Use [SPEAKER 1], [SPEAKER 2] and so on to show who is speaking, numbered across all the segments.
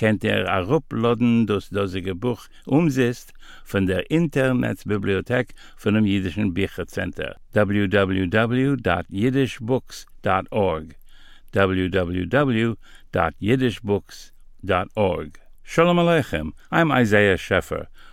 [SPEAKER 1] kennt er arupladen das dasige buch umsetzt von der internetbibliothek von dem jidischen bichercenter www.jidishbooks.org www.jidishbooks.org shalom aleichem i'm isaiah scheffer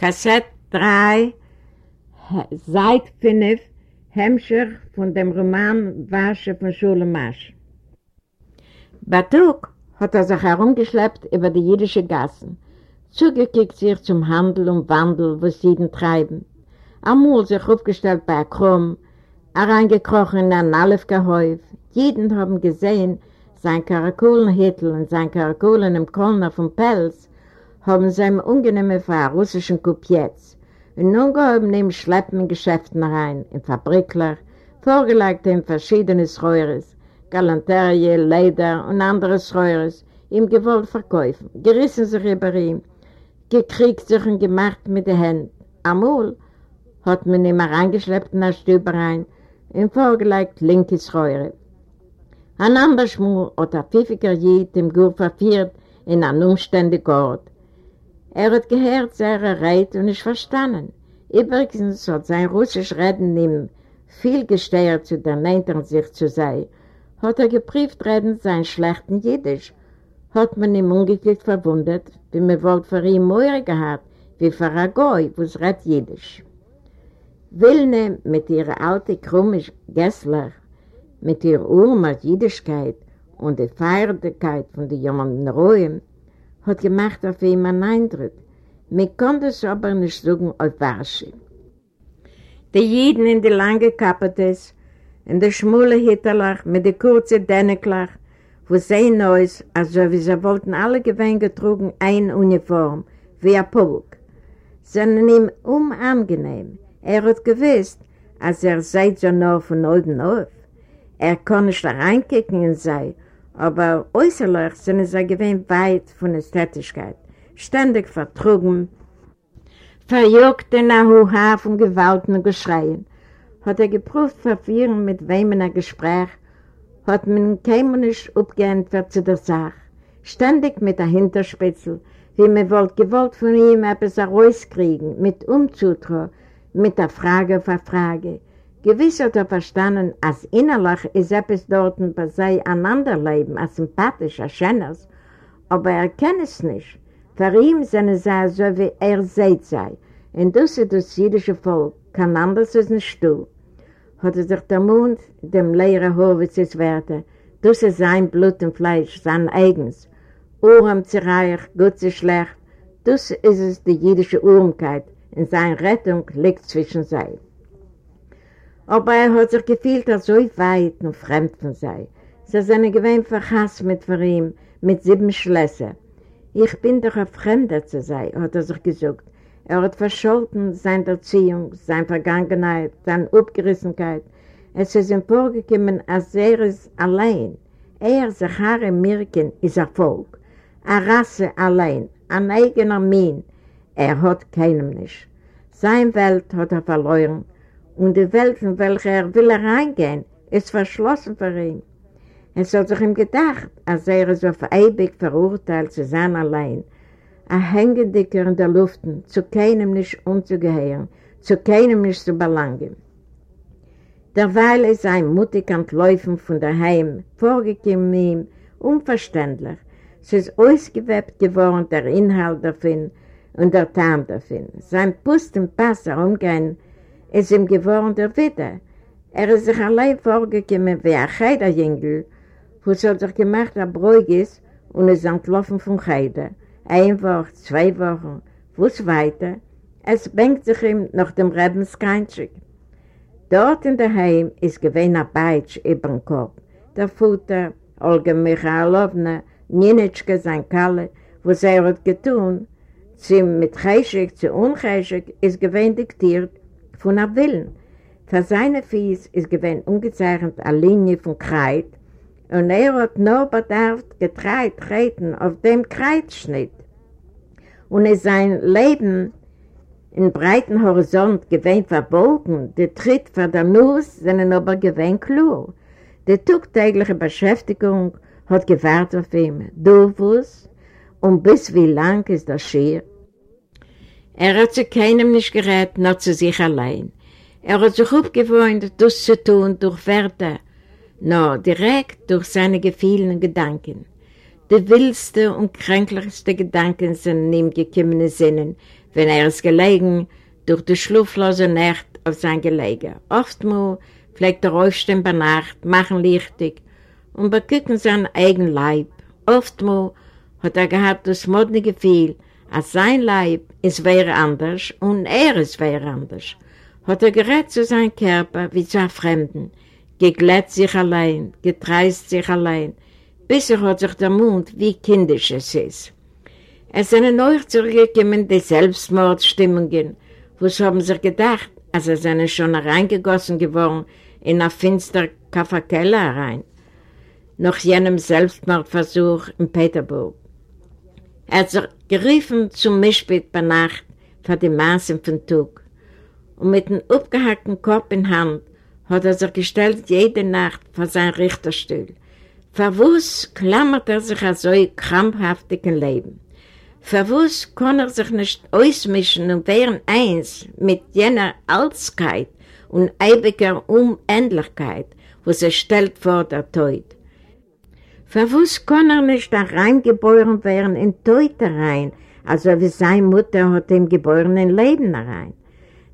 [SPEAKER 2] Kassett 3, Seit 5, Hemmscher von dem Roman Wasche von Schule Masch. Batuk hat er sich herumgeschleppt über die jüdische Gassen, zugekickt sich zum Handel und Wandel, was sie den treiben. Amul sich aufgestellt bei Krumm, reingekrochen in ein Alefgehäuf. Jeden haben gesehen, sein Karakulenhittel und sein Karakulen im Kölner vom Pelz, haben sie ihm ungenehme für einen russischen und nun gehoben ihm Schleppen in Geschäften rein, in Fabrikler, vorgelegt in verschiedene Schreures, Galanterie, Leder und andere Schreures, ihm gewollt verkaufen, gerissen sich über ihn, gekriegt sich und gemacht mit den Händen. Amul hat man ihm reingeschleppt in der Stube rein und vorgelegt linke Schreure. Ein anderer Schmur hat ein pfiffiger Jid im Gur verführt in einen umständigen Ort. Er hat gehört, sehr erreit und nicht verstanden. Übrigens hat sein russisch Reden ihm viel gesteuert zu der Nähtern sich zu sein, hat er geprüft Reden sein schlechten Jiddisch, hat man ihm ungeklickt verwundert, wie man wohl für ihn mehr gehabt, wie für ein Goy, wo es redet Jiddisch. Wilne mit ihrer alten krummisch Gessler, mit ihrer Urmer Jiddischkeit und der Feierlichkeit von den jungen Ruhen, hat gemacht auf ihm einen Eindruck. Man konnte es aber nicht sagen auf Warsche. Die Jiden in die lange Kapetes, in der schmule Hitterlach mit der kurzen Denneklach, wo sie neues, also wie sie wollten alle gewähnt getrugen, ein Uniform, wie ein Pulk, sind ihm unangenehm. Er hat gewusst, als er seid so noch von oben auf. Er kann nicht reinkicken in sei, aber äußerlich sind sie gewähnt weit von Ästhetischkeit, ständig vertrugen, verjuckt in der Huha von Gewalten und Geschreien. Hat er geprüft verführen, mit wem in ein Gespräch, hat man keinem nicht abgeantwortet zu der Sache. Ständig mit der Hinterspitzel, wie man wollte gewollt von ihm etwas herauskriegen, mit Umzutrauen, mit der Frage für Frage. Gewiss hat er verstanden, als innerlich ist etwas dort bei sei einander leben, als sympathisch, als schönes, aber er kennt es nicht. Für ihn sind es so, wie er seht sei. Und das ist das jüdische Volk, kann anders als ein Stuhl. Hat er sich der Mund dem leeren Horwitzes werte, das ist sein Blut und Fleisch, sein eigens. Ohren zu reich, gut zu schlecht, das ist es die jüdische Urmkeit, in seiner Rettung liegt zwischen sei. Aber er hat sich gefühlt, als so weit und fremd von sei. Sie sind gewöhnt verhasst mit für ihm, mit sieben Schlössern. Ich bin doch ein Fremder zu sein, hat er sich gesagt. Er hat verscholten seine Erziehung, seine Vergangenheit, seine Abgerissenheit. Es ist ihm vorgekommen, als er ist allein. Er, Zachare Mirkin, ist Erfolg. Eine Rasse allein, ein eigener Min. Er hat keinem nicht. Seine Welt hat er verloren und die Welt, in welche er will reingehen, ist verschlossen für ihn. Es hat sich ihm gedacht, als er ist auf ewig verurteilt zu sein allein, ein Hängendicker in der Luft, zu keinem nicht umzugehören, zu keinem nicht zu belangen. Derweil ist ein mutig Entläufen von daheim, vorgekommen ihm, unverständlich. Es ist ausgewebt geworden, der Inhalt davon und der Tarn davon. Sein Pust im Pass herumgehen ist ihm geworden der Witte. Er ist sich allein vorgekommen wie ein Heiderjüngel, wo es hat sich gemacht, ein Bräug ist und ist entlaufen von Heide. Ein Woche, zwei Wochen, wo es weiter, es bängt sich ihm nach dem Rebenskeinschig. Dort in der Heim ist gewähnt ein Beitsch über den Kopf. Der Futter, Olga Michailowna, Nienitschke, sein Kalle, wo sie hat getun, sie mit Cheshik zu Uncheshik, ist gewähnt diktiert von der Willen. Für seine Fies ist gewähnt ungezeichnet eine Linie von Kreid und er hat nur bedarf getreut treten auf dem Kreidschnitt. Und in sein Leben in breiten Horizont gewähnt verbogen, der Tritt für der Nuss sind aber gewähnt klar. Die tagtägliche Beschäftigung hat gewartet auf ihn. Du wusst, und bis wie lang ist das schier? Er hat zu keinem nicht gerät, nur zu sich allein. Er hat sich aufgewohnt, das zu tun durch Werte, nur direkt durch seine Gefühle Gedanken. Die wildste und kränklichste Gedanken sind ihm gekommen Sinnen, wenn er es gelegen durch die schlaflose Nacht auf sein Gelege. Oftmals pflegt er aufstehen bei Nacht, machen lichtig und begucken seinen eigenen Leib. Oftmals hat er gehabt das moderne Gefühl, als sein Leib ist wäre anders und er ist wäre anders. Hat er gerät zu seinem Körper wie zu einem Fremden, geglätt sich allein, getreist sich allein, bis er hat sich der Mund wie kindisch es ist. Es sind neu zurückgekommen die Selbstmordstimmungen, wo sie haben sich gedacht, als er seine schon reingegossen geworden in eine finster Kafferkeller rein, nach jenem Selbstmordversuch in Peterburg. Er hat sich geriefen zum Mischbett bei Nacht für die Maßen von Tug. Und mit dem abgehackten Kopf in Hand hat er sich gestellt jede Nacht vor seinem Richterstuhl. Verwus klammert er sich an so krampfhaftig im Leben. Verwus kann er sich nicht ausmischen und wären eins mit jener Altskeit und ewiger Unendlichkeit, wo sie stellt vor der Tod. Verwus kann er nicht da reingeboren werden in Teute rein, also wie seine Mutter hat ihm geboren in Leben rein.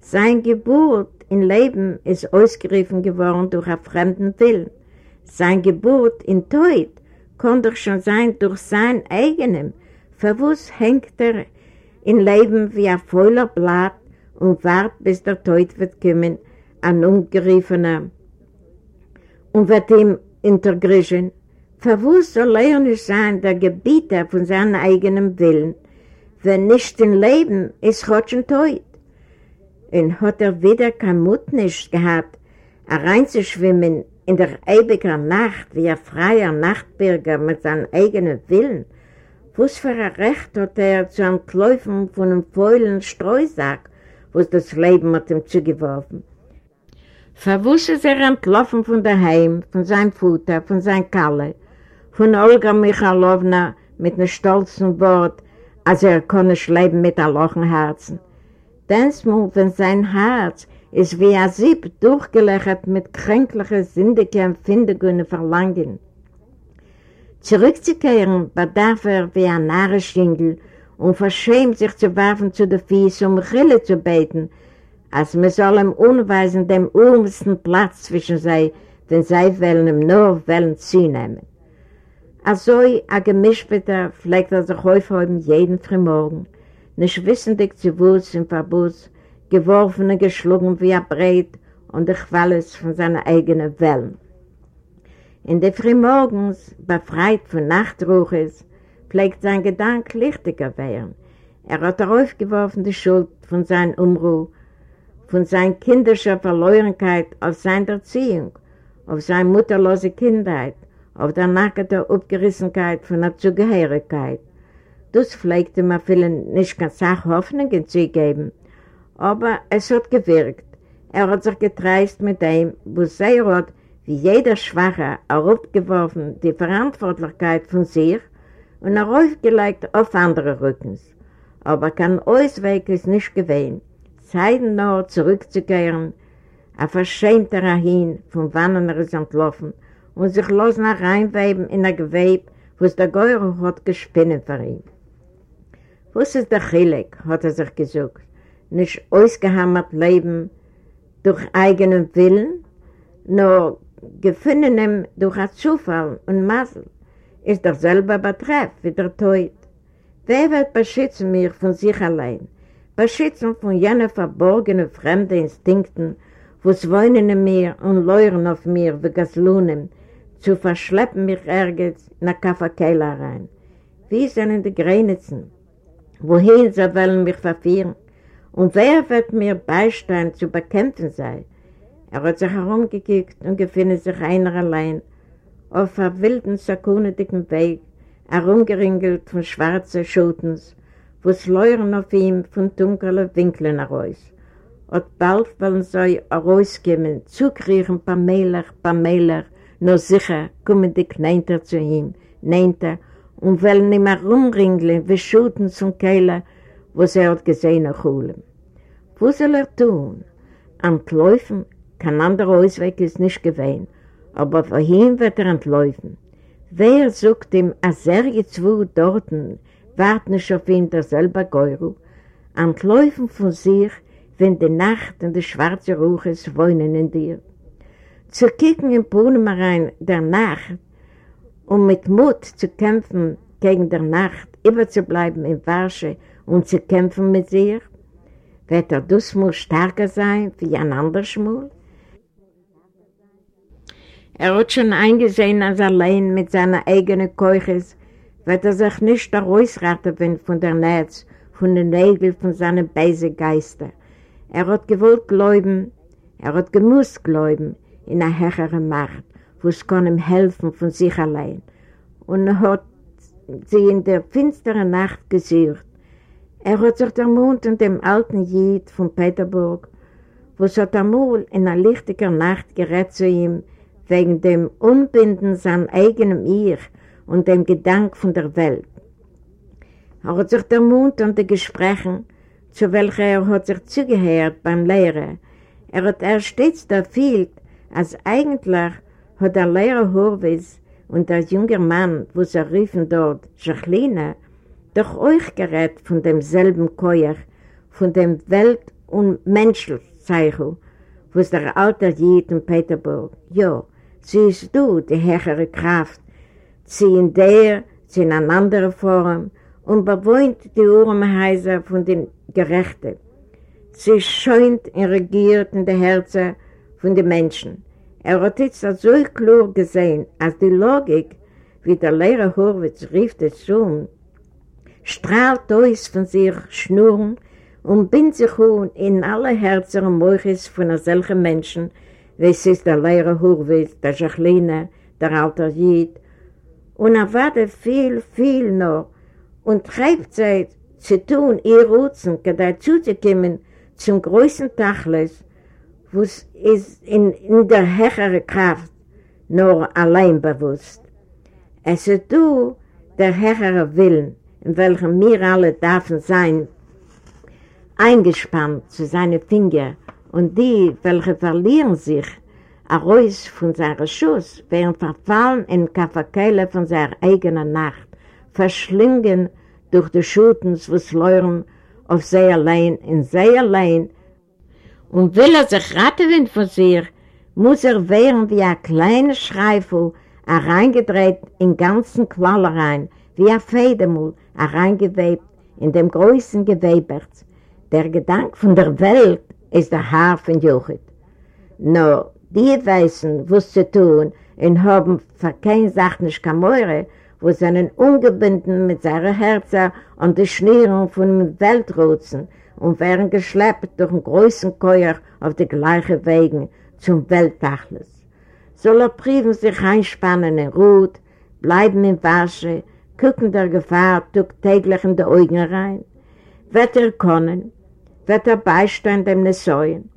[SPEAKER 2] Sein Geburt in Leben ist ausgerufen geworden durch einen fremden Willen. Sein Geburt in Teut kann doch schon sein durch sein eigenem. Verwus hängt er in Leben wie ein voller Blatt und wartet, bis der Teut wird kommen, ein Ungerieferer, und wird ihm intergrischen. Verwus soll er nicht sein, der Gebieter von seinem eigenen Willen, wenn nicht im Leben ist Gott schon tot. Und hat er wieder kein Mut nicht gehabt, reinzuschwimmen in der ewigen Nacht wie ein freier Nachtbürger mit seinem eigenen Willen. Was für ein Recht hat er zu entläufen von einem faulen Streusack, was das Leben hat ihm zugeworfen. Verwusst ist er entlaufen von daheim, von seinem Futter, von seinem Kalle, von Olga Michalowna mit einem stolzen Wort, als er nicht leben mit einem lochen Herzen. Densmal, wenn sein Herz ist wie ein Sieb durchgelächert mit kränklichen, sündigen Empfindungen und Verlangen. Zurückzukehren bedarf er wie ein Narrenschingel und verschämt sich zu werfen zu den Füßen, um Rille zu beten, als man soll ihm unweisen dem urmsten Platz zwischen sei, den sei wollen ihm nur wollen zunehmen. Also ein Gemischbitter pflegt er sich häufig jeden Frühmorgen, nicht wissendig zu Wurz im Verbus, geworfen und geschlagen wie ein Breit und ich alles von seinen eigenen Wellen. In den Frühmorgens, befreit von Nachtruches, pflegt sein Gedanke lichtiger werden. Er hat darauf geworfen die Schuld von seinem Umruh, von seiner kindischer Verlorenheit auf seine Erziehung, auf seine mutterlose Kindheit, auf der nackte Abgerissenheit von der Zugehörigkeit. Das pflegte man vielen nicht ganz Hoffnungen zu geben, aber es hat gewirkt. Er hat sich getreist mit dem, wo sehr hat, wie jeder Schwache, aufgeworfen die Verantwortlichkeit von sich und er aufgelegt auf andere Rückens. Aber kein Ausweg ist nicht gewesen, Zeiten nur zurückzukehren, ein verschämter hin, von wann er ist entlaufen und sich los nach reinweben in ein Gewebe, wo es der Geure hat gespinnen für ihn. Was ist der Chilik, hat er sich gesagt, nicht ausgehammert leben durch eigenen Willen, nur gefundenem durch ein Zufall und Masel ist doch selber Betreff wie der Tod. Wer wird beschützen mich von sich allein? Beschützen von jenen verborgenen fremden Instinkten, wo es wohnen in mir und leuren auf mir wie Gaslunen, zu verschleppen mich ergens nach Kaffeekeller rein. Wie sind die Grenzen? Wohin sie wollen mich verführen? Und wer wird mir beistehen zu bekämpfen sein? Er hat sich herumgekickt und gefunden sich einer allein auf einem wilden, sakunetigen Weg, herumgeringelt von schwarzen Schutens, wo es leuren auf ihm von dunklen Winkeln heraus. Und bald wollen sie herauskommen, zukriechen paar Mähler, paar Mähler, nur sicher kommen die Kneinter zu ihm, Kneinter, und wollen ihm herumringeln wie Schutens und Keiler, wo sie hat gesehen holen. Was soll er tun? Antläufen, kein anderer Ausweg ist nicht gewesen, aber wohin wird er entläufen? Wer sucht ihm, als er jetzt wo dort, warten nicht auf ihn derselbe Geuru, entläufen von sich, wenn die Nacht und die schwarze Ruches wohnen in dir. Zu kicken im Brunnen rein der Nacht, um mit Mut zu kämpfen gegen der Nacht, überzubleiben in Warsche und zu kämpfen mit sich, wird er das muss stärker sein wie ein anderer Schmul? Er hat schon eingesehen, als allein mit seiner eigenen Keuches wird er sich nicht herausraten von der Netz, von den Nägeln von seinen beisen Geister. Er hat gewollt glauben, er hat gemusst glauben in eine höhere Macht, wo es kann ihm helfen von sich allein. Und er hat sie in der finsteren Nacht gesucht. Er hat sich der Mond und dem alten Jid von Peterburg, wo es hat einmal in einer lichtigen Nacht gerät zu ihm, wegen dem Unbinden seinem eigenen Ich und dem Gedanke von der Welt. Er hat sich der Mund und die Gespräche, zu welcher er hat sich zugehört beim Lehrer, er hat erst stets erfüllt, als eigentlich hat der Lehrer Horwitz und der junge Mann, wo sie riefen dort, Jacqueline, doch euch gerät von demselben Keuer, von dem Welt- und Menschenzeichen, wo es der alte Jid in Peterburg, ja, siehst du die höhere Kraft, sie in der, sie in einer anderen Form und bewohnt die Urmhäuser von den Gerechten. Sie scheunt und regiert in der Herzen von den Menschen. Er hat jetzt so klar gesehen, als die Logik, wie der Lehrer Horwitz rief das zu, strahlt aus von sich Schnurren und bindet sich in alle Herzen und Möches von solchen Menschen, wie es ist der Lehrer Horwitz, der Jacqueline, der alte Jid, und er wartet viel, viel noch und treibt sich zu tun, ihr Rutzen, dazu zu kommen zum größten Tachlis, wo es ist in, in der höheren Kraft nur allein bewusst. Es ist du, der höhere Willen, in welchem wir alle dürfen sein, eingespannt zu seinen Fingern und die, welche verlieren sich, heraus von seinem Schuss, werden verfallen in Kaffeekeile von seiner eigenen Nacht, verschlingen durch die Schutens, was leuren auf sie allein, in sie allein, und will er sich ratten von sich, muss er wehren wie ein kleiner Schreifel, hereingedreht in ganzen Quallereien, wie ein Federmul, hereingewebt in dem größten Geweberts. Der Gedanke von der Welt ist der Haar von Jochit. No, die wissen, was zu tun und haben für keine Sache nicht Kamore, wo sie einen ungebunden mit seinen Herzen und die Schnieren von dem Weltrutzen und werden geschleppt durch einen großen Keuer auf die gleichen Wegen zum Weltdachles. Soll er Briefen sich einspannen in Ruht, bleiben in Wasche, gucken der Gefahr täglich in die Augen rein? Wird er können? Wird er beistehen dem Nessäuen?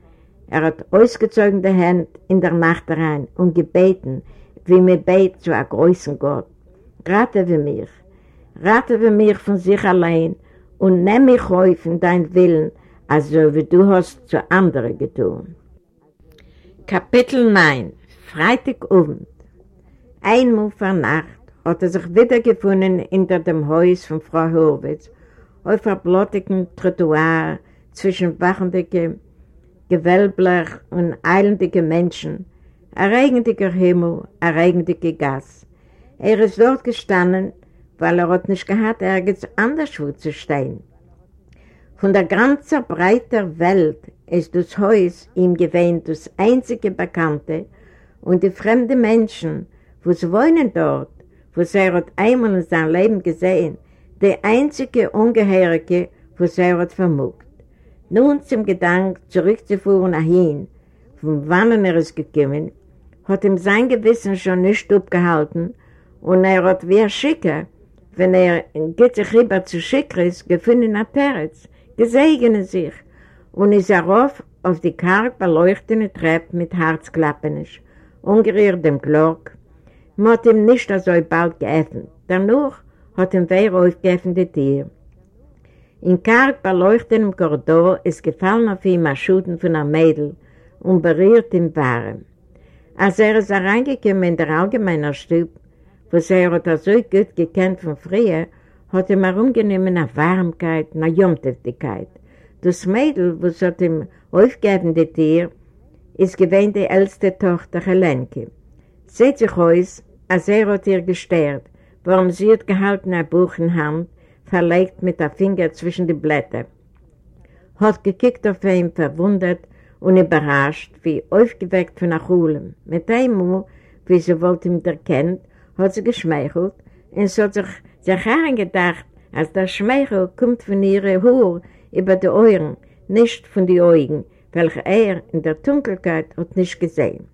[SPEAKER 2] Er hat ausgezogen die Hände in der Nacht rein und gebeten, wie mir bet zu einem großen Gott. Rate wir mich, rate wir mich von sich allein und nimm mich auf in dein Willen, also wie du hast zu anderen getan. Kapitel 9 Freitagabend Einmal vor Nacht hat er sich wiedergefunden hinter dem Haus von Frau Horwitz auf einem blottigen Trottoir zwischen wachendigen Gewölbler und eilendige Menschen, Ein Himmel, ein Gas. Er ist dort gestanden, weil er hat nicht gehabt, ergens anderswo zu stehen. Von der ganzen breiten Welt ist das Haus ihm gewähnt das einzige Bekannte und die fremden Menschen, wo sie wohnen dort, wo sie hat einmal in seinem Leben gesehen, der einzige Ungehörige, wo sie hat vermogt. Nun zum Gedanken zurückzufuhren nach hin, von wann er ist gekommen, hat ihm sein Gewissen schon nicht abgehalten und er hat wie Schicker, wenn er in Gitzig rüber zu Schicker ist, gefunden hat Peretz, gesegnet sich und ist er auf, auf die karg beleuchtete Treppe mit Herzklappenisch, ungerührt dem Glock. Man hat ihm nicht so bald geöffnet. Danach hat ihm wer aufgeöffnet die Tür. In karg beleuchtetem Korridor ist gefallen auf ihm ein Schuten von einem Mädel und berührt ihn warm. Als er ist reingekommen in der allgemeinen Stube, sie er hat so gut gekannt von früher, hat ihm herumgenommen eine Warmkeit, eine Jomtöftigkeit. Das Mädel, was hat ihm aufgegeben, die Tier, ist gewähnt die älteste Tochter Helenke. Seht sich aus, als er hat ihr gestört, warum sie hat gehalten ein Buch in Hand, verlegt mit der Finger zwischen die Blätter. Hat gekickt auf ihn, verwundert und überrascht, wie aufgeweckt von Achulem. Mit einem wie sie wollte ihm erkennt, hat sie geschmeichelt und sie hat sich sich gedacht, als der Schmeichel kommt von ihren Haar über die Ohren, nicht von den Augen, welche er in der Dunkelheit hat nicht gesehen.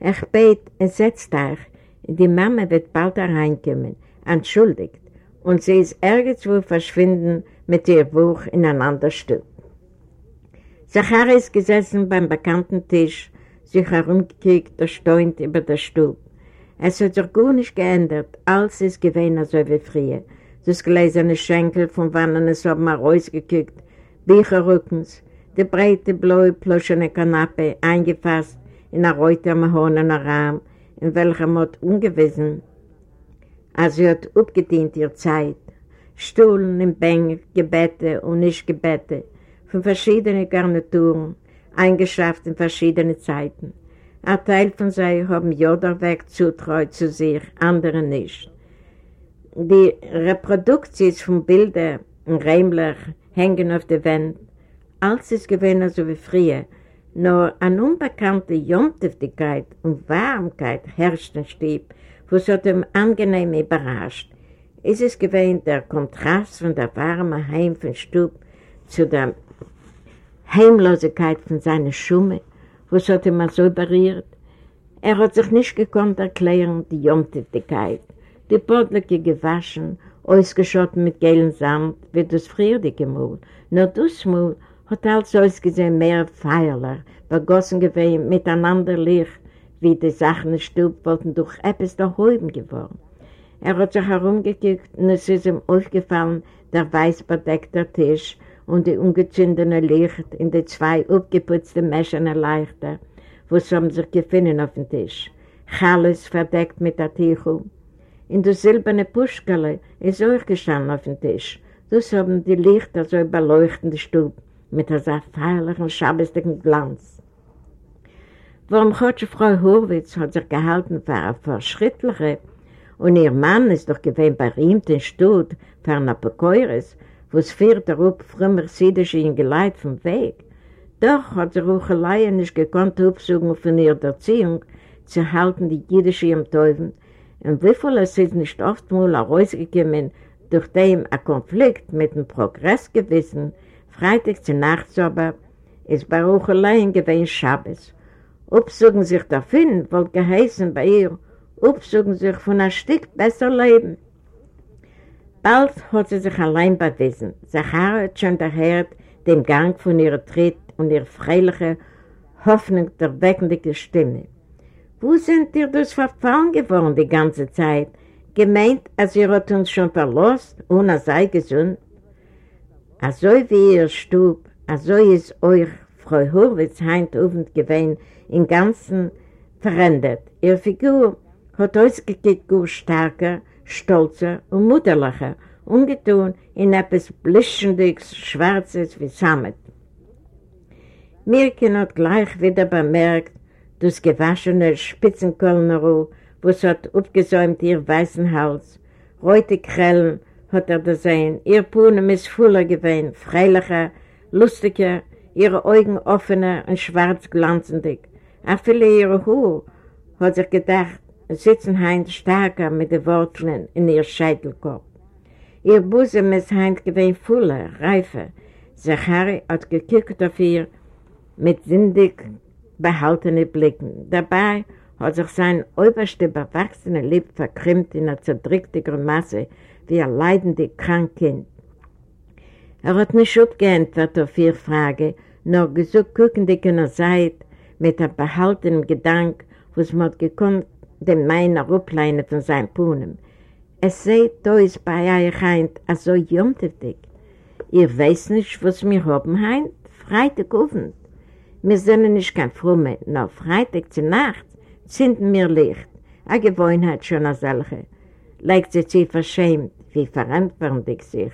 [SPEAKER 2] Ich bete, entsetzt euch, die Mama wird bald hereinkommen, entschuldigt, und sie ist irgendwo verschwinden mit ihr Buch in ein anderes Stück. Zachary ist gesessen beim bekannten Tisch, sich herumgekickt, erstaunt über den Stuhl. Es hat sich gar nicht geändert, alles ist gewesen so wie früher. Das gläserne Schenkel, von wann es haben wir rausgekickt, Bücherrückens, die breite, blaue, pluschene Kanappe, eingefasst in ein reuter mahonenen Rahmen, in welchem hat ungewissen, als sie hat abgedient ihr Zeit, Stuhlen im Bänk, Gebete und nicht Gebete, von verschiedenen Garnituren, eingeschafft in verschiedene Zeiten. Ein Teil von sie haben Joderweg zutreu zu sich, andere nicht. Die Reproduktions von Bildern und Räumler hängen auf der Wand. Alles ist gewesen so wie früher, nur eine unbekannte Jomtiftigkeit und Warmkeit herrscht im Stieb, was hat ihm angenehm überrascht. Ist es gewesen der Kontrast von der warmen Heim von Stub zu der Heimlosigkeit von seiner Schumme, was hat ihn so berührt. Er hat sich nicht gekonnt erklären, die Jomtiftigkeit, die Bodlecke gewaschen, ausgeschotten mit gelben Sand, wie das friedige Mul. Nur das Mul hat alles ausgesehen mehr feierlich, begossen gewesen miteinander Licht, wie die Sachen im Stub wollten durch etwas daheim geworden. Er hat sich herumgekickt und es ist ihm aufgefallen, der weiß bedeckte Tisch und die ungezündene Licht in die zwei aufgeputzten Mäscherne Leichter, wo sie haben sich gefunden auf dem Tisch. Alles verdeckt mit der Tichel. In der silberne Puschkele ist auch gestanden auf dem Tisch. Das haben die Lichter so überleuchtende Stub mit einem feierlichen, schabestigen Glanz. Warum hat die Frau Horwitz hat sich gehalten für eine Verschrittliche und ihr Mann ist doch gewesen bei ihm den Stutt für eine Bekäueres, was führt darauf früher Siedische in Geleit vom Weg. Doch hat sie Ruchelei nicht gekonnt aufsuchen von ihrer Erziehung zu halten die Jüdische im Teufel. Und wie viel es ist nicht oft mal herausgekommen, durch den ein Konflikt mit dem Progressgewissen, Freitag zu Nacht aber, ist bei Ruchelei gewesen Schabbes. Upsuchen sich davon, wollte geheißen bei ihr, upsuchen sich von ein Stück besser leben. Bald hat sie sich allein bewiesen. Zachara hat schon gehört den Gang von ihrer Tritt und ihrer freilichen Hoffnung der weckende Stimme. Wo sind ihr das verfallen geworden die ganze Zeit? Gemeint, als ihr hat uns schon verlost, ohne sei gesund? Also wie ihr Stub, also ist euch Frau Hurwitz heint ofend gewesen, im Ganzen verändert. Ihre Figur hat ausgekickt gut stärker, stolzer und mutterlicher, ungetun in etwas blischendes, schwarzes wie Samet. Mirken hat gleich wieder bemerkt, das gewaschene Spitzenkolneru, was hat aufgesäumt ihr weißen Hals, reute Krellen hat er da sehen, ihr Puhnen ist voller gewesen, freilicher, lustiger, ihre Augen offener und schwarz glanzendig. Auch viele ihre Haar hat sich gedacht, sitzen heint stärker mit den Worten in ihr Scheitelkorb. Ihr Busen ist heint gewesen voller, reifer. Zachari hat gekickt auf ihr mit sindig behaltenen Blicken. Dabei hat sich sein oberste bewachsene Lipp verkrimmt in einer zerdrückten Grimasse wie ein leidendes Krankkind. Er hat nicht abgeantwortet auf ihre Frage, nur gesucht der Seite mit einem behaltenen Gedanke, was man gekonnt, dem meiner Rupleine von seinem Puhnen. Es seht, da ist bei euch heint, also jomtetig. Ihr weiß nicht, was wir haben heint? Freitagabend. Wir sind nicht kein Frumme, nur Freitag zur Nacht zünden wir Licht. Eine Gewohnheit schon als solche. Legt sie sich verschämt, wie verantwortlich sich.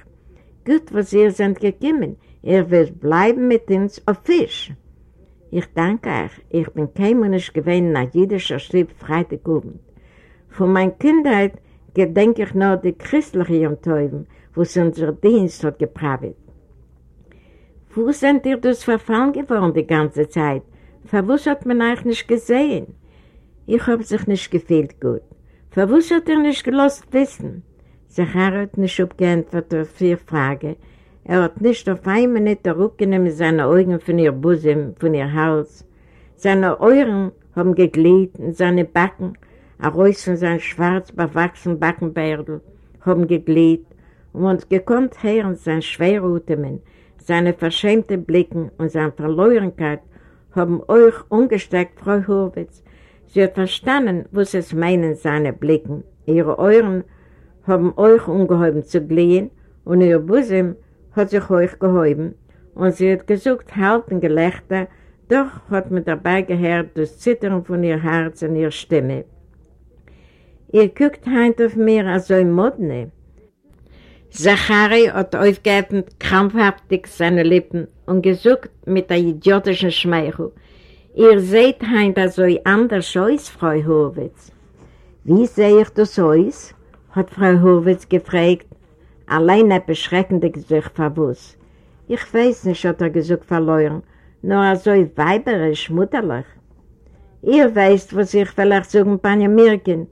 [SPEAKER 2] Gut, was ihr seid gekommen. Ihr werdet bleiben mit uns auf Fisch. Ich danke euch. Ich bin kein Mensch gewesen nach jüdischer Schrift Freitagabend. Von meiner Kindheit gedenke ich nur die christliche Jungtäuben, wo es unser Dienst hat gepravet. Wo sind ihr das verfallen geworden die ganze Zeit? Verwus hat man euch nicht gesehen? Ich hab sich nicht gefühlt gut. Verwus hat ihr nicht gelost wissen? Zachar hat nicht abgeantwortet auf vier Fragen. Er hat nicht auf eine Minute zurückgenommen seine Augen von ihr Busen, von ihr Hals. Seine Ohren haben geglied und seine Backen, ein Reus von seinem schwarz bewachsenen Backenbärdel, haben geglied und uns gekonnt hören sein Schwerrutemen, seine verschämten Blicken und seine Verleuernkeit haben euch umgesteckt, Frau Hurwitz. Sie hat verstanden, was es meinen, seine Blicken. Ihre Ohren haben euch umgehoben zu glehen und ihr Busen hat sich euch gehoben und sie hat gesucht halten Gelächter, doch hat man dabei gehört das Zittern von ihr Herz und ihrer Stimme. Ihr guckt heint auf mir als so Modne. Zachari hat aufgeöffnet krampfhaftig seine Lippen und gesucht mit der idiotischen Schmeichel. Ihr seht heint also anders aus, Frau Horwitz. Wie sehe ich das aus? hat Frau Horwitz gefragt, allein ein beschreckender Gesicht verwusst. Ich weiß nicht, hat er gesagt verloren, nur so weiberisch, mutterlich. Ihr weißt, was ich vielleicht sagen, Panja Mirkin.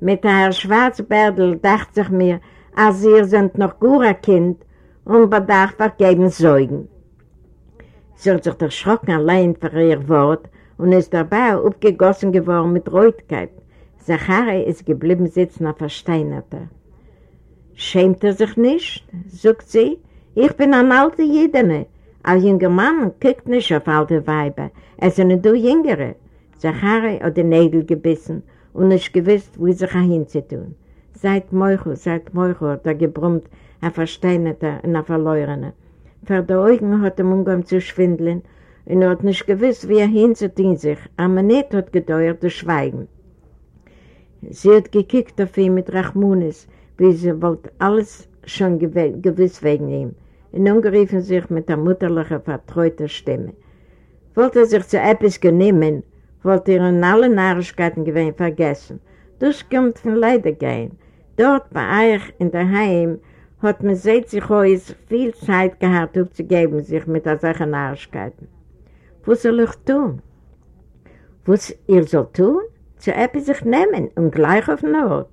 [SPEAKER 2] Mit der Schwarzbärdel dachte ich mir, als ihr seid noch ein Kind und bedarf vergeben Säugen. Sie hat sich erschrocken allein für ihr Wort und ist dabei aufgegossen geworden mit Reutkeit. Zachari ist geblieben sitzen auf Versteinerter. Schämt er sich nicht, sagt sie. Ich bin ein alter Jüdene. Ein junger Mann guckt nicht auf alte Weiber. Er sind du Jüngere. Zachari hat den Nägel gebissen und nicht gewusst, wie sich er hinzutun. Seit Meuchel, seit Meuchel hat er gebrummt, ein Versteinerter und ein Verleurener. Vor den Augen hat er umgegangen zu schwindeln und er hat nicht gewusst, wie er hinzutun sich, aber nicht hat gedauert das Schweigen. Sie hat gekickt auf ihn mit Rachmunis, wie sie wollte alles schon gewiss wegen und nun geriefen sich mit der mutterlichen, vertreuten Stimme. Wollte er sich zu etwas genehmen, wollte er in alle Nahrigkeiten gewinn vergessen. Das kommt von Leidergehen. Dort bei euch in der Heim hat man seit sich aus viel Zeit gehabt, aufzugeben sich mit solchen Nahrigkeiten. Was soll ich tun? Was ihr sollt tun? Zu etwas sich nehmen und gleich auf den Ort.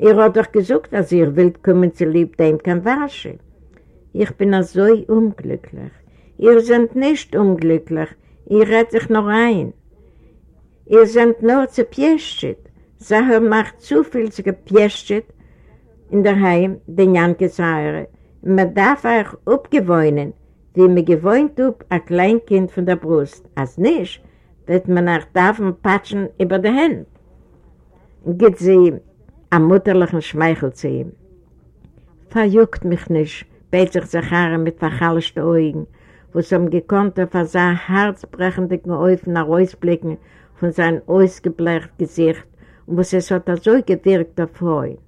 [SPEAKER 2] Ihr habt doch gesagt, dass ihr wollt kommen zu lieb dem kein Wasche. Ich bin so unglücklich. Ihr seid nicht unglücklich, ihr redet sich noch ein. Ihr seid nur zu Pieschit. Sache macht zu viel zu Pieschit in der Heim, den Janke Säure. Man darf euch abgewöhnen, wie man gewohnt hat, ein Kleinkind von der Brust. Als nicht, wird man auch davon patschen über die Hände. Geht sie am mutterlichen Schmeichel zu ihm. Verjuckt mich nicht, bett sich Zachara mit verhallischten Augen, wo es ihm gekonnt auf seine herzbrechenden Augen herausblicken von seinem ausgebleichten Gesicht und was es hat so gewirkt auf Freude.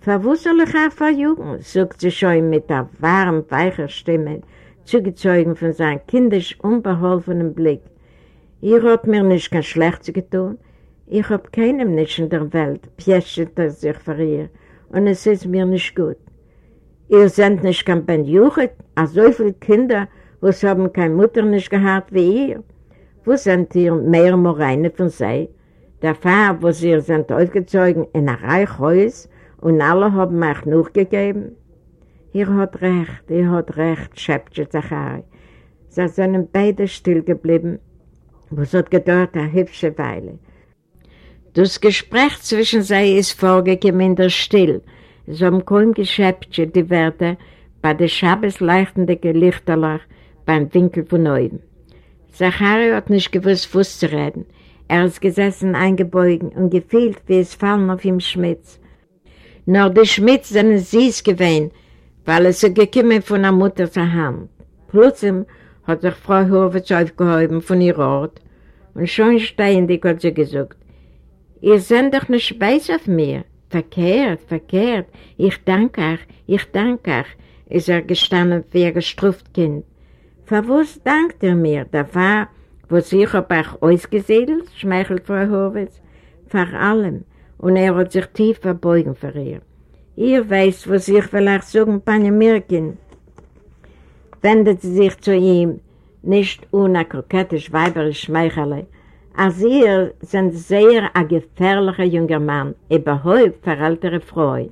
[SPEAKER 2] Verwusserlich auch verjucken, sagt sie schon mit einer warmen, weichen Stimme, zugezogen von seinem kindisch unbeholfenen Blick. Ihr habt mir nicht kein Schlechtes getan. Ich hab keinem nicht in der Welt, pjeschet er sich für ihr. Und es ist mir nicht gut. Ihr seid nicht kein Ben Juchat, a so viele Kinder, was haben keine Mutter nicht gehabt wie ihr. Wo sind ihr mehr Moreine von sei? Der Fall, wo sie sind aufgezogen in ein Reichhaus und alle haben euch noch gegeben? Ihr hat recht, ihr hat recht, schäbte Zachari. Sie sind beide still geblieben, was hat gedauert eine hübsche Weile. Das Gespräch zwischen sie ist vorgekommen in der Still. Sie haben kaum geschäbte die Werte bei der Schabes leichtende Lichterlach beim Winkel von oben. Zachari hat nicht gewusst, was zu reden. Er ist gesessen, eingebeugen und gefühlt, wie es fallen auf ihm Schmitz. Nur der Schmitz sind süß gewesen, weil es so gekommen von der Mutter zur Hand. Plötzlich hat sich Frau Horwitz aufgehoben von ihr Ort und schon ständig hat sie gesagt, ihr seid doch nicht weiß auf mir. Verkehrt, verkehrt. Ich danke euch, ich danke euch, ist er gestanden wie ein gestruft Kind. Was dankt ihr mir? Da war, wo sich hab euch ausgesiedelt, schmeichelt Frau Horwitz. Für allem. Und er hat sich tief verbeugen für ihr. Ihr weißt, was ich vielleicht sagen, Pani Mirkin. Wendet sie sich zu ihm, nicht ohne kokettisch weiberisch Schmeichele. Als ihr sind sehr ein gefährlicher junger Mann, überhaupt für ältere Frauen.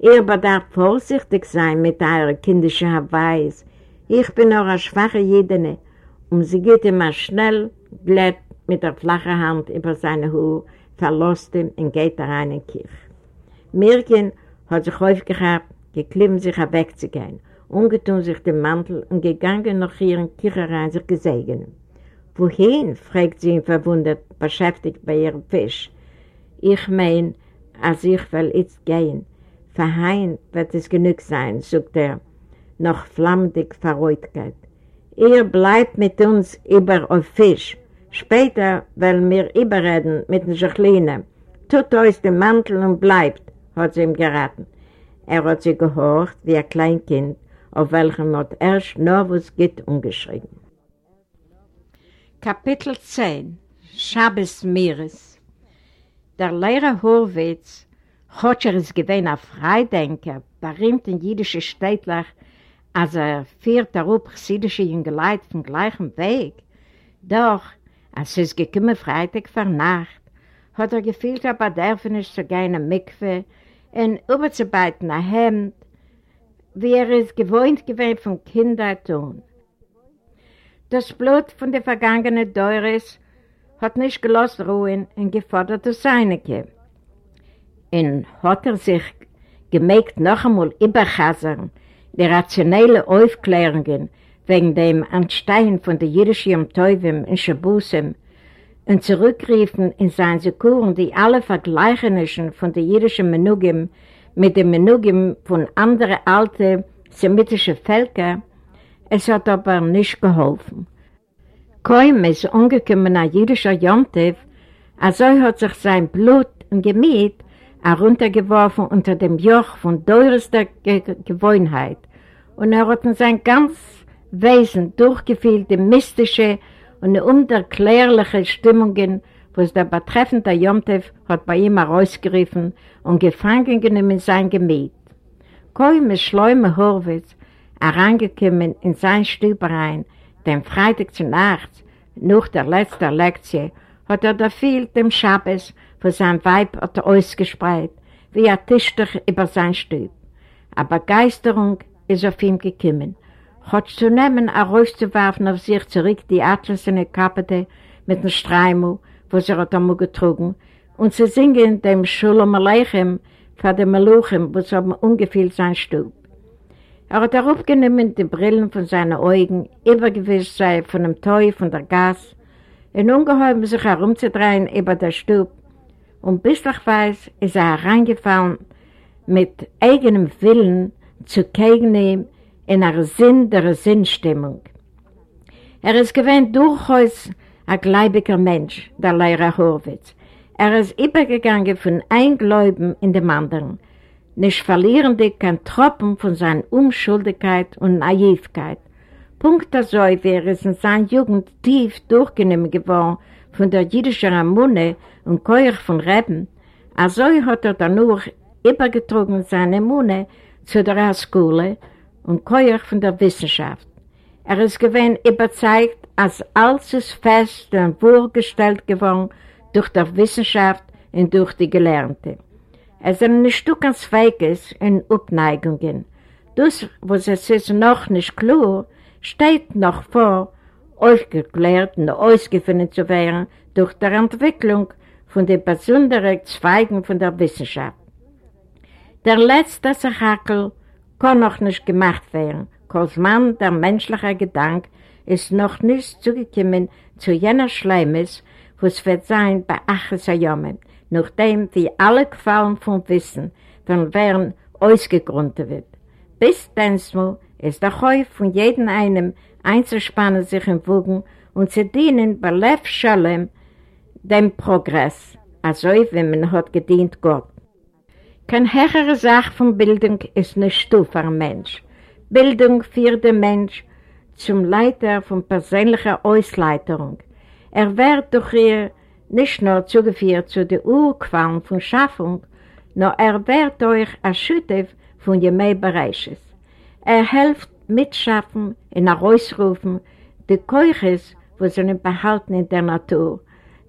[SPEAKER 2] Ihr bedarf vorsichtig sein mit eurer kindischen Hawaiis. Ich bin auch eine schwache Jedene. Und sie geht immer schnell, glätt mit der flachen Hand über seine Hu, verlässt ihn und geht rein in die Kirche. Mirkin hat sich häufig gehabt, geklimmt sich wegzugehen, ungetun sich den Mantel und gegangen nach ihren Kirche rein sich gesegnet. Wohin? fragt sie ihn verwundert, beschäftigt bei ihrem Fisch. Ich mein, als ich will jetzt gehen. Verheim wird es genug sein, sagt er, noch flammendig Verreutkeit. Ihr bleibt mit uns über auf Fisch. Später wollen wir überreden mit den Jacqueline. Tut euch den Mantel und bleibt, hat sie ihm geraten. Er hat sie gehorcht wie ein Kleinkind, auf welchem hat erst nur was geht umgeschrieben. Kapitel 10 Schabes Meeres Der Lehrer Horwitz, Hotscher ist gewesen ein Freidenker, berühmt in jüdische Städtlach, als er führt darauf chassidische Jüngeleit vom gleichen Weg. Doch, als es gekommen Freitag vor Nacht, hat er gefühlt, darf nicht zu gehen in Mikve und überzubeiten ein Hemd, wie er es gewohnt gewesen vom Kindertun. Das Blut von der vergangenen Deures hat nicht gelost ruhen und gefordert das Seinige. Und hat er sich gemägt noch einmal überchasern, die rationelle Aufklärungen wegen dem Ansteigen von der jüdischen Teufel in Schabusim und zurückriefen in seinen Sekuren die alle Vergleichenischen von der jüdischen Menugim mit den Menugim von anderen alten semitischen Völkern, es hat aber nicht geholfen. Kaum ist umgekommen ein jüdischer Jontev, also hat sich sein Blut und Gemüt heruntergeworfen unter dem Joch von teurester Ge Gewohnheit und er hat in sein ganz Wesen durchgefühlt die mystische und unerklärliche Stimmungen, was der betreffende Jomtev hat bei ihm herausgerufen und gefangen genommen in sein Gemüt. Kaum ist Schleume Horwitz herangekommen in sein Stüberein, den Freitag zu Nacht, nach der letzten Lektion, hat er da viel dem Schabbes für sein Weib hat er ausgespreit, wie ein Tischtuch über sein Stüb. Aber Begeisterung ist auf ihm gekommen. Hat zu nehmen, herauszuwerfen auf sich zurück die atlasene Kappete mit dem Streimel, wo sie hat einmal getrunken, und zu singen dem Schulam Aleichem für den Meluchem, wo sie haben ungefähr sein Stub. Er hat darauf genommen die Brillen von seinen Augen, übergewischt sei von dem Teu, von der Gas, und ungeheuer sich herumzudrehen über der Stub. Und bis ich weiß, ist er hereingefallen mit eigenem Willen zu Kegnem in einer Sinn der Sinnstimmung. Er ist gewähnt durchaus ein gläubiger Mensch, der Lehrer Horwitz. Er ist übergegangen von ein Gläuben in dem anderen, nicht verlierende kein Tropfen von seiner Unschuldigkeit und Naivkeit. Punkt so, wie er ist in seiner Jugend tief durchgenommen geworden von der jüdischen Ramune und Keuch von Reben, also hat er dann nur übergetrogen seine Mune zu der Schule und Keuch von der Wissenschaft. Er ist gewinn überzeugt, als alles ist fest und wohlgestellt geworden durch die Wissenschaft und durch die Gelernte. Es sind ein Stück ganz Feiges in Abneigungen. Das, was es ist noch nicht klar, steht noch vor, aufgeklärt und ausgefunden zu werden durch die Entwicklung von den besonderen Zweigen von der Wissenschaft. Der letzte Sachakel kann noch nicht gemacht werden, als man der menschliche Gedanke ist noch nicht zugekommen zu jener Schleimes, was wird sein bei Achis Ayomen, nachdem wie alle Gefallen vom Wissen von werden ausgegründet wird. Bis densmal ist der Häuf von jedem einem einzuspannen sich im Wogen und zu dienen bei Lev Shalem dem Progress, also wie man hat gedient Gott. Keine höhere Sache von Bildung ist eine Stufe am Mensch. Bildung führt den Mensch zum Leiter von persönlicher Ausleiterung. Er wird durch ihr nicht nur zugeführt zu der Urqualm von Schaffung, nur er wird euch erschüttert von je mehr Bereiches. Er hilft mitschaffen und herausrufen die Keuches, wo sie behalten in der Natur.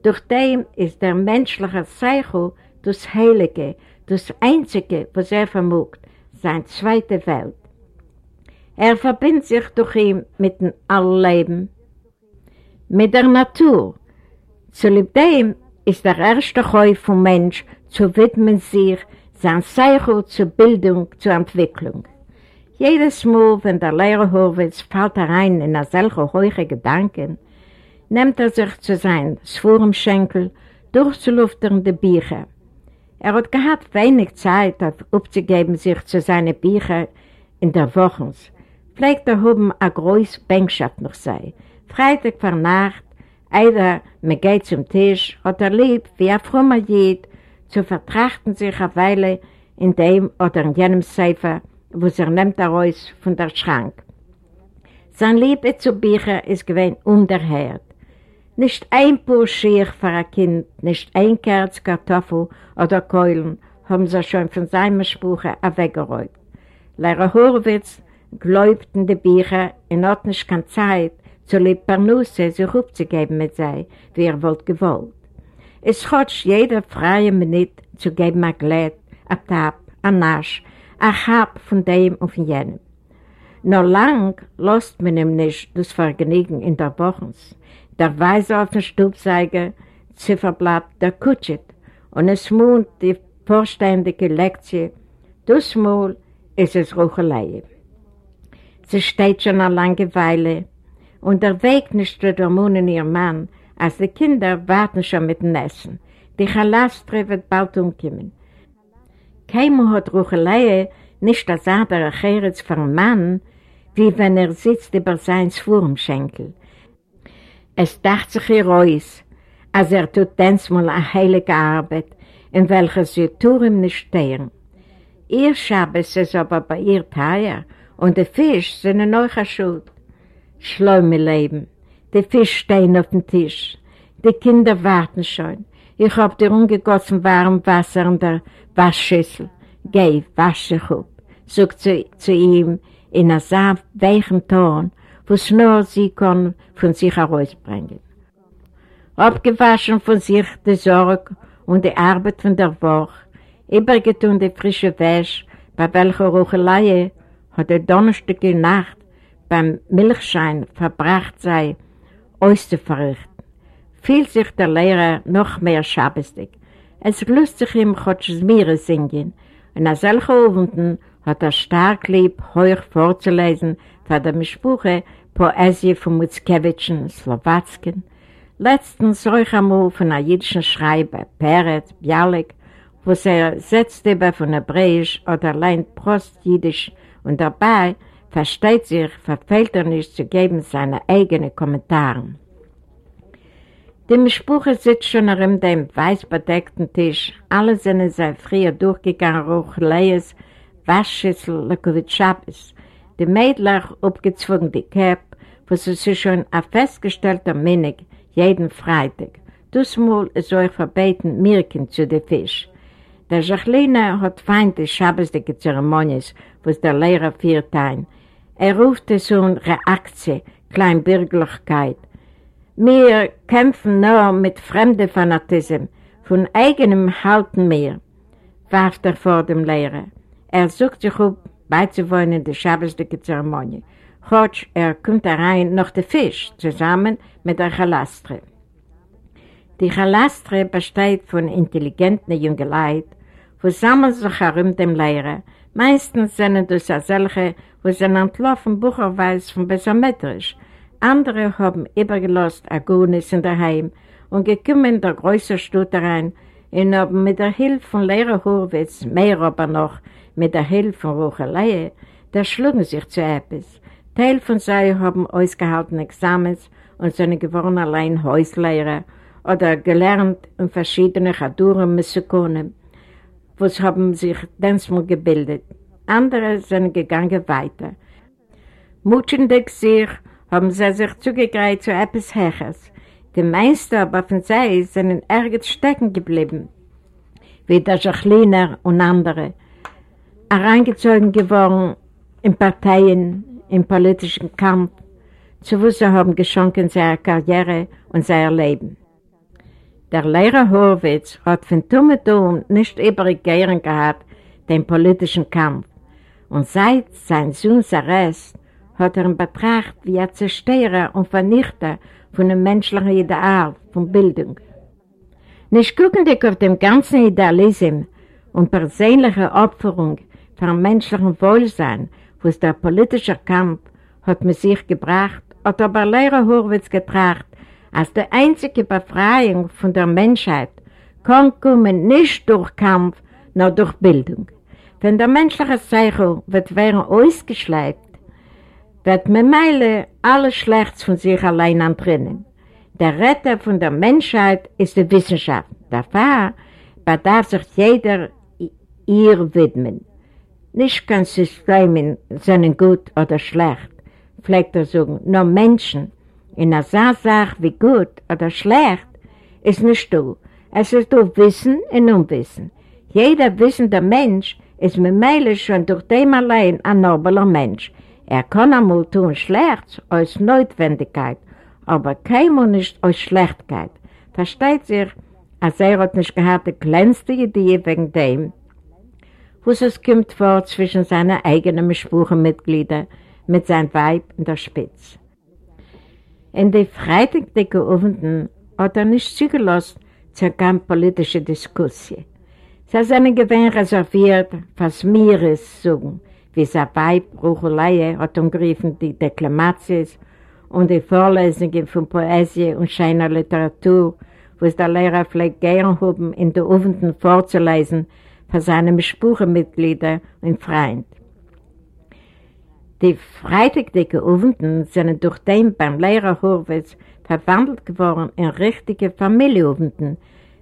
[SPEAKER 2] Durch dem ist der menschliche Zeichen das Heilige, das Einzige, was er vermogt, seine zweite Welt. Er verbindet sich durch ihn mit dem Allleben, mit der Natur. Zu ist der erste Häuf vom Mensch zu widmen sich sein Zeichen zur Bildung, zur Entwicklung. Jedes Mal, wenn der Lehrer Horwitz fällt herein in solche hohe Gedanken, nimmt er sich zu sein Schenkel durchzulüftern die Bücher. Er hat gehabt wenig Zeit, aufzugeben sich zu seinen Büchern in der Woche. Pflegt er oben eine große Bänkschaft noch sei. Freitag vor Nacht, eider man geht zum Tisch, hat er lieb, wie er frommer geht, zu vertrachten sich eine Weile in dem oder in jenem Seifer, wo er nimmt er aus von der Schrank. Sein Liebe zu Büchern ist gewähnt unerhört. Nicht ein paar Schier für ein Kind, nicht ein Kerz Kartoffel oder Keulen haben sie schon von seinem Spruch weggeräumt. Horwitz glaubt in die Bücher, in nicht keine Zeit, zu lieb Pernusse sich aufzugeben mit sei, wie er wollte gewollt. Es hat jede freie Minute zu geben ein Glätt, ein Tab, ein Nasch, ein Hab von dem und von jenem. Nur lang lässt man ihm nicht das Vergnügen in der Woche. Der Weise auf dem Stubseiger, Zifferblatt, der Kutschit und es mund die vorständige Lektie, das Mal ist es Ruchelei. Sie steht schon eine lange Weile und der Weg nicht zu der Mund in ihr Mann, als die Kinder warten schon mit dem Essen. Die Chalastre wird bald umkommen. Keinem hat Ruchelei nicht das andere Cheretz vom Mann, wie wenn er sitzt über sein Wurmschenkel. Es dachte sich ihr aus, als er tut mal eine heilige Arbeit, in welcher sie ihm nicht stehen. Ihr Schabbes ist aber bei ihr teuer und die Fisch sind in eurer Schuld. Schleume Leben, die Fisch stehen auf dem Tisch, die Kinder warten schon. Ich hab dir ungegossen warm Wasser in der Waschschüssel. Geh, wasch dich up, sagt sie zu ihm in einem so weichen Ton, was nur sie kann von sich herausbringen. Abgewaschen von sich die Sorge und die Arbeit von der Woche, übergetun die frische Wäsche, bei welcher Ruchelei hat der Donnerstücke Nacht beim Milchschein verbracht sei, auszuverrichten. Fühlt sich der Lehrer noch mehr schabestig. Es lust sich ihm Chotschmire singen, und an solchen Abenden hat er stark lieb, hoch vorzulesen, für die Mischbuche Poesie von Mutzkewitschen, Slowatzken. Letztens sah ich einmal von einer jüdischen Schreiber, Peretz, Bialik, wo er setzt über von Hebräisch oder allein Prostjüdisch und dabei versteht sich, verfehlt er nicht zu geben seine eigenen Kommentare. Die Mischbuche sitzt schon an dem weiß bedeckten Tisch. Alle sind sehr früher durchgegangen, hoch Waschschüssel, Lekowitz Schabes. Die Mädler abgezwungen die Cap, was es ist schon ein festgestellter Minig, jeden Freitag. Das Mal ist euch verbeten, Mirken zu den Fisch. Der Jacqueline hat feinde schabesdicke Zeremonies, was der Lehrer führt ein. Er ruft es eine Reaktion, Kleinbürgerlichkeit. Wir kämpfen nur mit fremdem Fanatismus, von eigenem halten wir, warf er vor dem Lehrer. Er sucht sich auf, beizuwohnen in der schabesdicke Zeremonie. Chotsch, er kommt rein nach dem Fisch, zusammen mit der Chalastre. Die Chalastre besteht von intelligenten jungen Leuten, wo sammeln sich herum dem Lehrer. Meistens sind das auch solche, wo sie entlaufen Bucherweis von Besametrisch. Andere haben übergelost Agonis in der Heim und gekommen in der größeren Stadt rein und haben mit der Hilfe von Lehrer Horwitz, mehr aber noch mit der Hilfe von Ruchelei, da schlugen sich zu etwas. Teil von sie haben ausgehalten Examens und sind geworden allein Häuslehrer oder gelernt in verschiedenen Chaduren Musikonen, was haben sich mal gebildet. Andere sind gegangen weiter. Mutschendig sich haben sie sich zugegreift zu etwas Hechers. Die meisten aber von sie sind ärgert stecken geblieben, wie der Jacqueline und andere, hereingezogen geworden in Parteien, im politischen Kampf, zu wo sie haben geschonken seine Karriere und sein Leben. Der Lehrer Horwitz hat von Tummetum nicht übrig gehabt, den politischen Kampf. Und seit sein Sohns Arrest hat er ihn betrachtet wie ein Zerstörer und Vernichter von dem menschlichen Ideal, von Bildung. Nicht guckendig auf dem ganzen Idealismus und persönliche Opferung für menschlichen Wohlsein, was der politische Kampf hat mit sich gebracht, hat aber Lehrer Horwitz getracht, als die einzige Befreiung von der Menschheit kann kommen nicht durch Kampf, nur durch Bildung. Wenn der menschliche Zeichen wird werden ausgeschleift, wird man meile alles Schlechts von sich allein antrennen. Der Retter von der Menschheit ist die Wissenschaft. Dafür bedarf sich jeder ihr widmen. Nicht kann Systemen sind gut oder schlecht, pflegt er sagen, nur Menschen. In einer Sache wie gut oder schlecht ist nicht du. Es ist durch Wissen und Unwissen. Jeder wissende Mensch ist mit Meile schon durch dem allein ein nobler Mensch. Er kann einmal tun schlecht aus Notwendigkeit, aber keinem nicht aus Schlechtkeit. Versteht sich, als er hat nicht gehabt die kleinste Idee wegen dem, wo es kommt vor zwischen seinen eigenen Spurenmitgliedern mit seinem Weib in der Spitze. In den freitagdicken Abenden hat er nicht zugelassen zur ganz politischen Diskussion. Sie sind gewinn reserviert, was mir ist, sagen, wie sein Weib, Ruchelei, hat umgriffen die Deklamations und die Vorlesungen von Poesie und scheiner Literatur, was der Lehrer vielleicht gern haben, in den Abenden vorzulesen, für seine Spurenmitglieder und Freund. Die freitagdicke Ofenden sind durch den beim Lehrer Horwitz verwandelt geworden in richtige Familieofenden,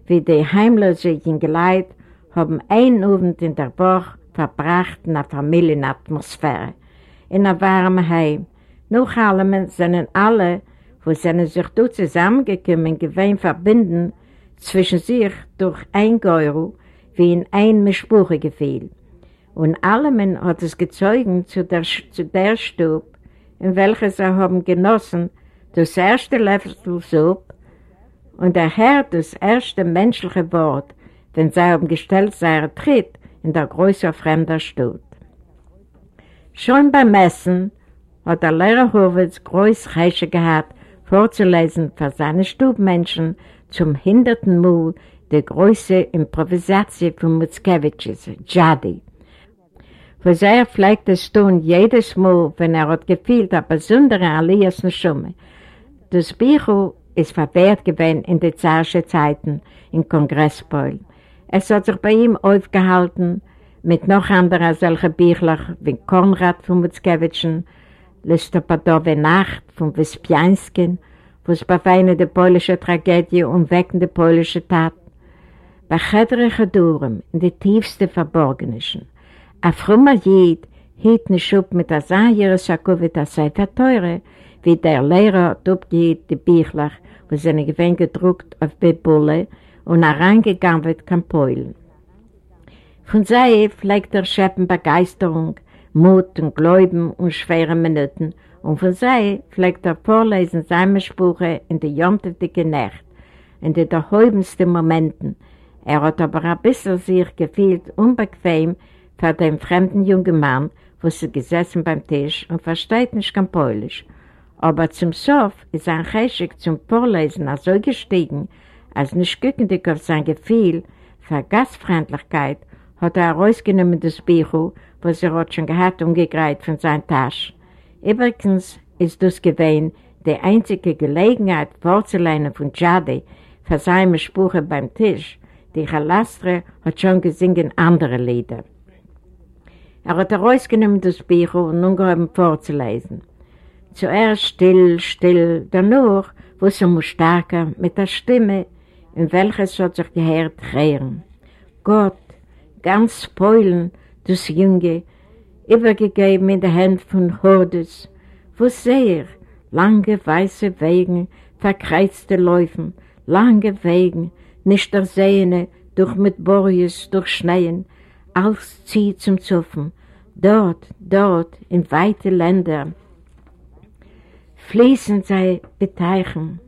[SPEAKER 2] wie die heimlosen Geleit haben ein Ofend in der Woche verbracht in einer Familienatmosphäre, in einem warmen Heim. Nach allem sind alle, wo sie sich dort zusammengekommen, gewähnt verbinden zwischen sich durch ein Geuro, wie in ein Mischbuche. Und allemen hat es gezeugen zu der, zu der Stub, in welcher sie haben genossen, das erste Löffel Sub und der Herr das erste menschliche Wort, den sie haben gestellt, sei Tritt in der größer fremder Stadt. Schon beim Messen hat der Lehrer Horwitz groß Reiche gehabt, vorzulesen für seine Stubmenschen zum hinderten Mal die große Improvisation von Mutzkewitschs, Jadi. Für sehr pflegt es tun jedes Mal, wenn er hat gefühlt, eine besondere Alias Schumme. Das Bücher ist verwehrt gewesen in den zarischen Zeiten in Kongressbeul. Es hat sich bei ihm aufgehalten mit noch anderen solchen Büchern wie Konrad von Mutzkewitschen, Listopadowe Nacht von Wyspiańskin, wo es befeine die polnische Tragödie und weckende polnische Tat. Bei Chedre Durem, in die tiefste Verborgenischen, a frommer Jid hielt ne Schub mit der Sahjere Schakowit a Seifer Teure, wie der Lehrer hat abgehört die Bücher, wo sie gewinn gedruckt auf Bebulle und hereingegangen wird kein Peulen. Von sei pflegt er schäppen Begeisterung, Mut und Glauben und schwere Minuten und von sei pflegt er vorlesen seine Sprüche in die jontiftige Nacht, in den erhäubendsten Momenten. Er hat aber ein bisschen sich gefühlt unbequem vor dem fremden jungen Mann, wo sie gesessen beim Tisch und versteht nicht kein Polisch. Aber zum Sof ist ein Geschick zum Vorlesen so gestiegen, als nicht gückendig auf sein Gefühl für Gastfreundlichkeit hat er herausgenommen das Bücher, was er hat schon gehabt umgegreift von seiner Tasche. Übrigens ist das gewesen die einzige Gelegenheit vorzulehnen von Jade für seine Sprüche beim Tisch. Die Chalastre hat schon gesungen andere Lieder. Er hat herausgenommen das Bücher und nun gehoben vorzulesen. Zuerst still, still, danach, sie muss stärker, mit der Stimme, in welches hat sich gehört, rehren. Gott, ganz Polen, das Junge, übergegeben in der Hand von Hordes, wo sehr lange weiße Wegen, verkreuzte Läufen, lange Wegen, nicht der Sehne, durch mit Borjes, durch Schneien, alles zieht zum Zuffen, dort, dort, in weite Länder, fließen sei Beteichen,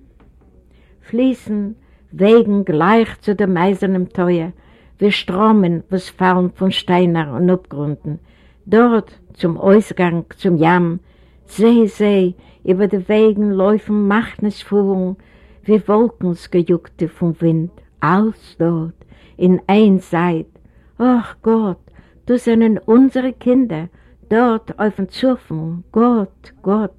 [SPEAKER 2] fließen Wegen gleich zu dem eisernen Teuer, wie Stromen, was fallen von Steiner und Abgründen. Dort zum Ausgang, zum Jamm, seh, seh, über die Wegen laufen Machtnesfuhren, wie Wolkensgejuckte vom Wind, alles dort, in ein Seid. Ach Gott, du sind unsere Kinder, dort auf den Zurfen, Gott, Gott,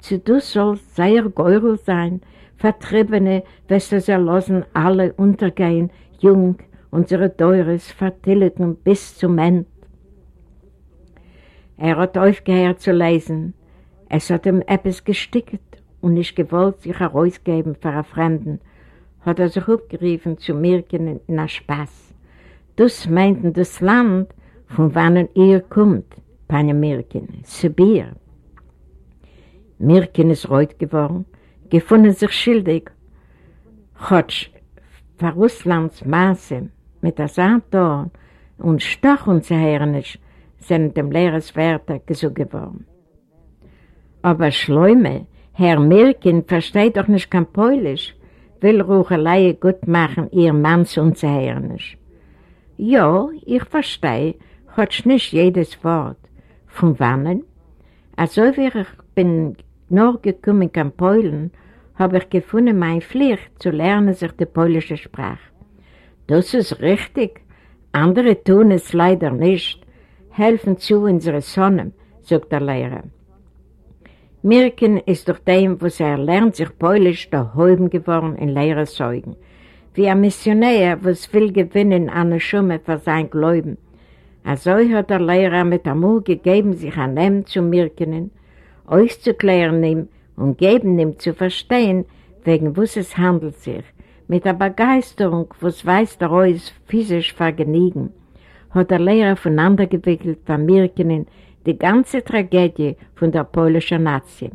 [SPEAKER 2] zu du sollst sehr Geurl sein, Vertriebene, wirst du lassen alle untergehen, jung, unsere Teures vertilgen bis zum Ende. Er hat aufgehört zu lesen. Es hat ihm etwas gestickt und nicht gewollt sich herausgeben für einen Fremden, hat er sich aufgerufen zu Mirken in einem Spaß. Das meinten das Land, von wann ihr kommt, Panja Mirken, Sibir. Mirken ist reut geworden, gefunden sich schildig. Chotsch, für Russlands Maße, mit der Sandorn und Stochen zu hören ist, sind dem Lehrerswärter gesucht geworden. Aber Schleume, Herr Mirkin, versteht doch nicht kein Polisch, will Ruchelei gut machen, ihr Mann zu hören ist. Ja, ich verstehe, hat nicht jedes Wort. Von wann? Also wie ich bin nur gekommen kann Polen, habe ich gefunden, meine Pflicht zu lernen sich die polnische Sprache. Das ist richtig. Andere tun es leider nicht. Helfen zu unserer Sonne, sagt der Lehrer. Mirken ist durch dem, was er lernt, sich Polisch daheim geworden in Lehrerzeugen. Wie ein Missionär, was will gewinnen an der Schumme für sein Glauben. Also hat der Lehrer mit Amur gegeben, sich an ihm zu Mirkenen, auszuklären ihm und geben ihm zu verstehen, wegen was es handelt sich mit der Begeisterung, was weiß der Reus physisch vergnügen, hat der Lehrer voneinander gewickelt von Mirkenen die ganze Tragödie von der polnischen Nazi.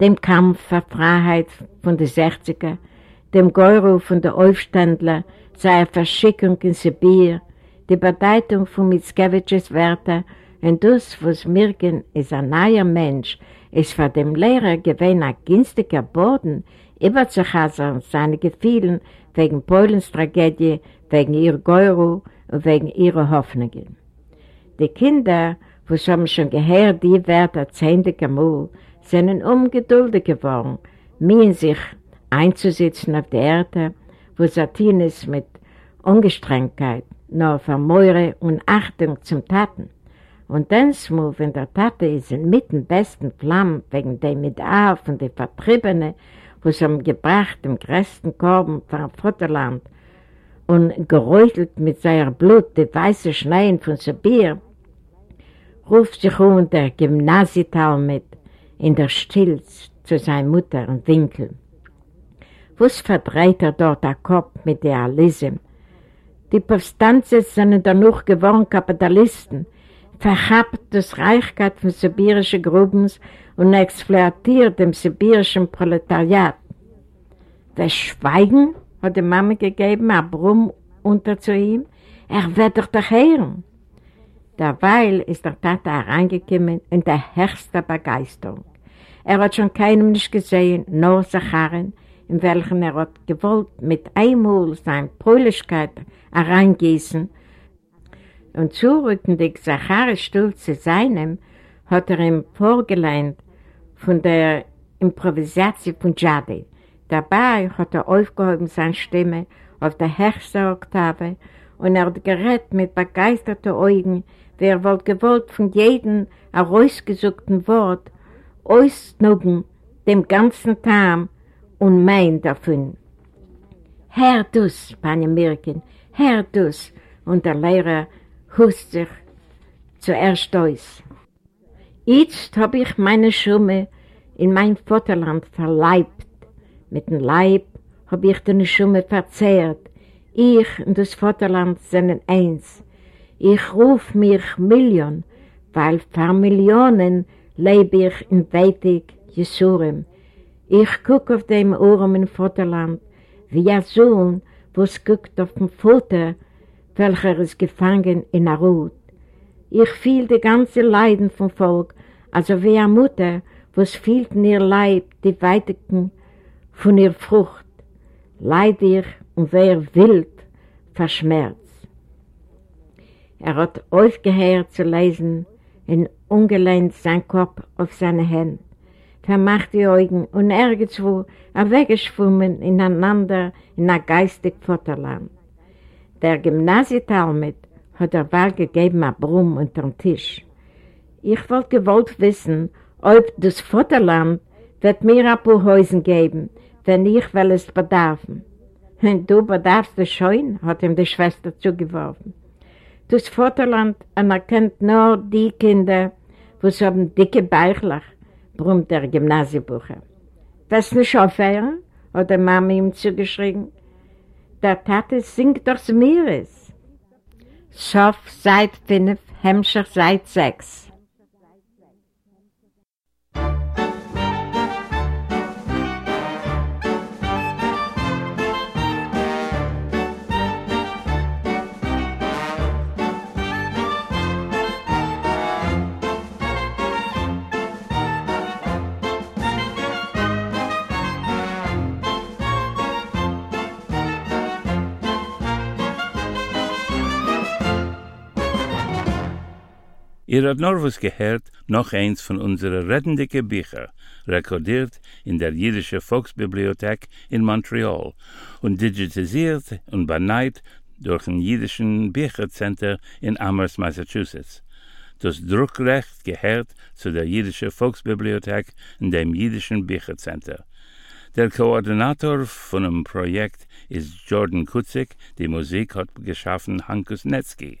[SPEAKER 2] Dem Kampf für Freiheit von den 60er, dem Geuro von den Aufständler, seiner Verschickung in Sibir, die Bedeutung von Mickiewicz' Wörter und das, was Mirken ist ein neuer Mensch, ist für den Lehrer gewesen ein günstiger Boden, überzuhassen seine Gefühlen wegen Polens Tragödie, wegen ihrer Geuro und wegen ihrer Hoffnungen. Die Kinder, wo haben schon gehört, die Werte zehnte Mal, sind ungeduldig geworden, mühen sich einzusetzen auf der Erde, wo Satin ist mit Ungestrengtheit, nur Vermeure und Achtung zum Taten. Und dann, wenn der Tate ist inmitten besten Flammen wegen dem mit A von den Vertriebenen, was haben gebracht im größten Korben vom Futterland und geräutelt mit seiner Blut die weiße Schneien von Sibir, ruft sich um der Gymnasietal mit in der Stilz zu seiner Mutter und Winkel. Was verdreht er dort der Kopf mit der Alism? Die Povstanzes sind danach geworden Kapitalisten, verhabt das Reichkeit von sibirischen Grubens und exploitiert dem sibirischen Proletariat. Das Schweigen hat die Mama gegeben, ein Brumm unter zu ihm. Er wird doch doch hören. Derweil ist der Tate hereingekommen in der höchste Begeisterung. Er hat schon keinem nicht gesehen, nur Sacharen, in welchen er hat gewollt, mit einmal seine Fröhlichkeit hereingießen. Und zurückend die Sachare-Stuhl zu seinem, hat er ihm vorgelehnt von der Improvisation von Jade. Dabei hat er aufgehoben seine Stimme auf der höchsten Oktave und er hat gerät mit begeisterten Augen, wer wohl gewollt von jedem herausgesuchten Wort ausnugen dem ganzen Tam und mein davon. Herr dus, Panie Mirkin, Herr dus, und der Lehrer hust sich zuerst aus. Jetzt hab ich meine Schumme in mein Vaterland verleibt. Mit dem Leib hab ich den Schumme verzehrt. Ich und das Vaterland sind eins. Ich ruf mich Million, weil für Millionen lebe ich in weitig Jesurem. Ich guck auf dem Ohren im Vaterland, wie ein Sohn, was guckt auf den Vater, welcher ist gefangen in der Rut. Ich fühl die ganze Leiden vom Volk, also wie eine Mutter, was fühlt in ihr Leib die Weitigen von ihr Frucht. Leid ihr und wer wild verschmerzt. Er hat aufgehört zu lesen und ungelehnt sein Kopf auf seine Hände, vermacht die Augen und irgendwo er weggeschwommen ineinander in ein geistig Vaterland. Der Gymnasietalmud hat er wahr gegeben ein Brumm unter dem Tisch. Ich wollte gewollt wissen, ob das Vaterland wird mir ein paar Häusen geben, wenn ich will es bedarfen. Und du bedarfst es schon, hat ihm die Schwester zugeworfen. Das Vaterland anerkennt nur die Kinder, die haben dicke Beichlach, brummt der Gymnasiebucher. Was nicht aufhören? hat der Mama ihm zugeschrieben. Der Tate singt durchs Meeres. Sof seit fünf, Hemmscher seit sechs.
[SPEAKER 1] Ihr habt noch was gehört, noch eins von unseren rettendicke Bücher, rekordiert in der Jüdische Volksbibliothek in Montreal und digitalisiert und beneit durch ein Jüdischen Büchercenter in Amherst, Massachusetts. Das Druckrecht gehört zu der Jüdische Volksbibliothek in dem Jüdischen Büchercenter. Der Koordinator von dem Projekt ist Jordan Kutzik, die Musik hat geschaffen Hankus Netzki.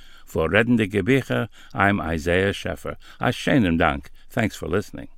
[SPEAKER 1] For Reddende Gebiche, I'm Isaiah Scheffer. A schönen Dank. Thanks for listening.